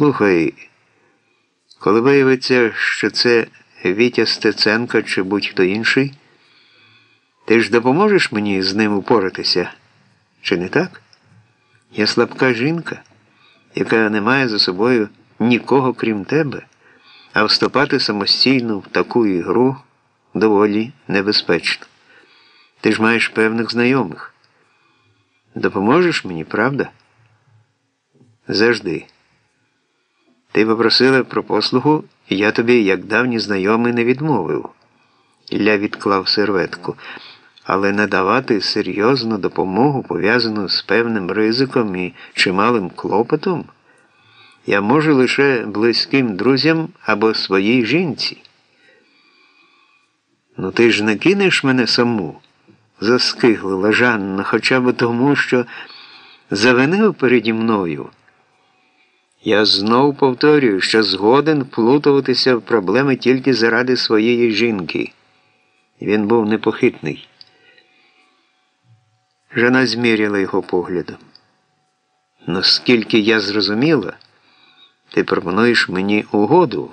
Слухай, коли виявиться, що це Вітя Стеценко чи будь-хто інший, ти ж допоможеш мені з ним упоратися? Чи не так? Я слабка жінка, яка не має за собою нікого крім тебе, а вступати самостійно в таку ігру доволі небезпечно. Ти ж маєш певних знайомих. Допоможеш мені, правда? Завжди. Ти попросила про послугу, і я тобі, як давній знайомий, не відмовив. Ілля відклав серветку. Але надавати серйозну допомогу, пов'язану з певним ризиком і чималим клопотом, я можу лише близьким друзям або своїй жінці. Ну ти ж не кинеш мене саму, заскиглила Жанна, хоча б тому, що завинив переді мною. Я знов повторюю, що згоден вплутуватися в проблеми тільки заради своєї жінки. Він був непохитний. Жена зміряла його поглядом. Наскільки я зрозуміла, ти пропонуєш мені угоду.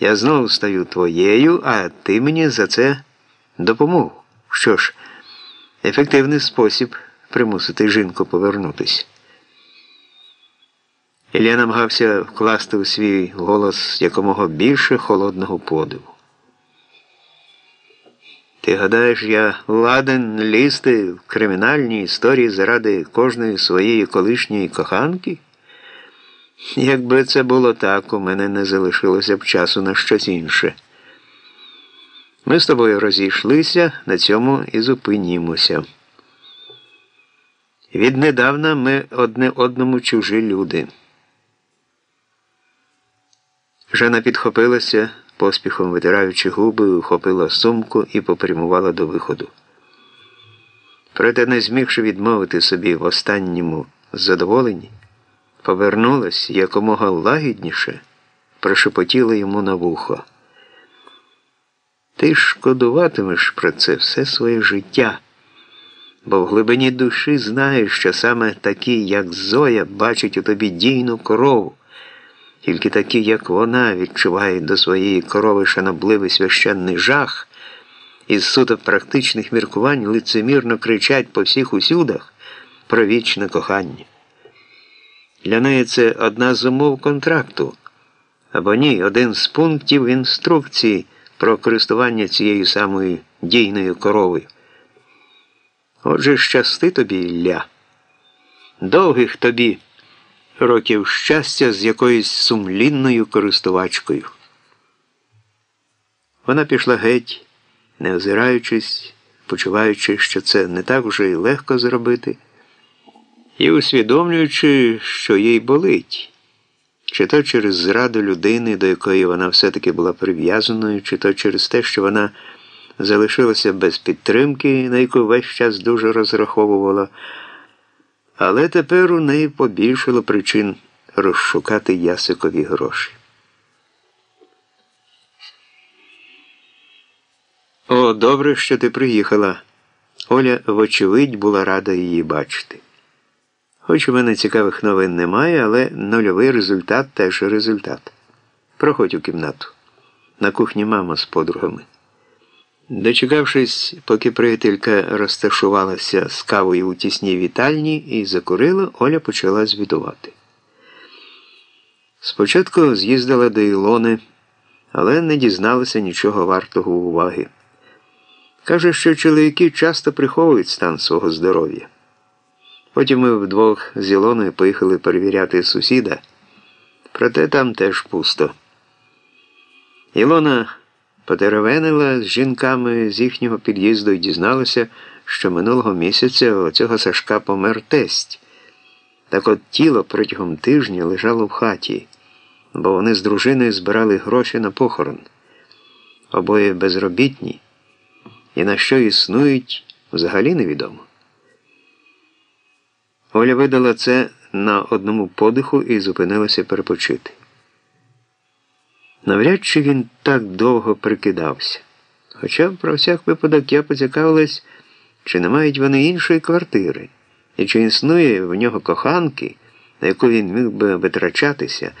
Я знову стаю твоєю, а ти мені за це допомогу. Що ж, ефективний спосіб примусити жінку повернутися. Ілля намагався вкласти у свій голос якомога більше холодного подиву. Ти гадаєш, я ладен лізти в кримінальні історії заради кожної своєї колишньої коханки? Якби це було так, у мене не залишилося б часу на щось інше. Ми з тобою розійшлися, на цьому і зупинімося. Віднедавна ми одне одному чужі люди. Жена підхопилася, поспіхом витираючи губи, ухопила сумку і попрямувала до виходу. Проте, не змігши відмовити собі в останньому задоволенні, повернулась якомога лагідніше, прошепотіла йому на вухо. Ти шкодуватимеш про це все своє життя, бо в глибині душі знаєш, що саме такі, як Зоя, бачать у тобі дійну корову. Тільки такі, як вона, відчувають до своєї корови шанобливий священний жах, із суто практичних міркувань лицемірно кричать по всіх усюдах про вічне кохання. Для неї це одна з умов контракту, або ні, один з пунктів інструкції про користування цією самою дійною коровою. Отже, щасти тобі, Ілля, довгих тобі років щастя з якоюсь сумлінною користувачкою. Вона пішла геть, не озираючись, почуваючи, що це не так вже й легко зробити, і усвідомлюючи, що їй болить, чи то через зраду людини, до якої вона все-таки була прив'язаною, чи то через те, що вона залишилася без підтримки, на яку весь час дуже розраховувала. Але тепер у неї побільшало причин розшукати ясикові гроші. О, добре, що ти приїхала. Оля, вочевидь, була рада її бачити. Хоч у мене цікавих новин немає, але нульовий результат теж результат. Проходь у кімнату. На кухні мама з подругами. Дочекавшись, поки приятелька розташувалася з кавою у тісній вітальні і закурила, Оля почала звітувати. Спочатку з'їздила до Ілони, але не дізналася нічого вартого уваги. Каже, що чоловіки часто приховують стан свого здоров'я. Потім ми вдвох з Ілоною поїхали перевіряти сусіда, проте там теж пусто. Ілона Потеревенила з жінками з їхнього під'їзду і дізналася, що минулого місяця у цього Сашка помер тесть. Так от тіло протягом тижня лежало в хаті, бо вони з дружиною збирали гроші на похорон. Обоє безробітні, і на що існують, взагалі невідомо. Оля видала це на одному подиху і зупинилася перепочити. Навряд чи він так довго прикидався. Хоча, про всяк випадок, я поцікавилась, чи не мають вони іншої квартири, і чи існує в нього коханки, на яку він міг би витрачатися,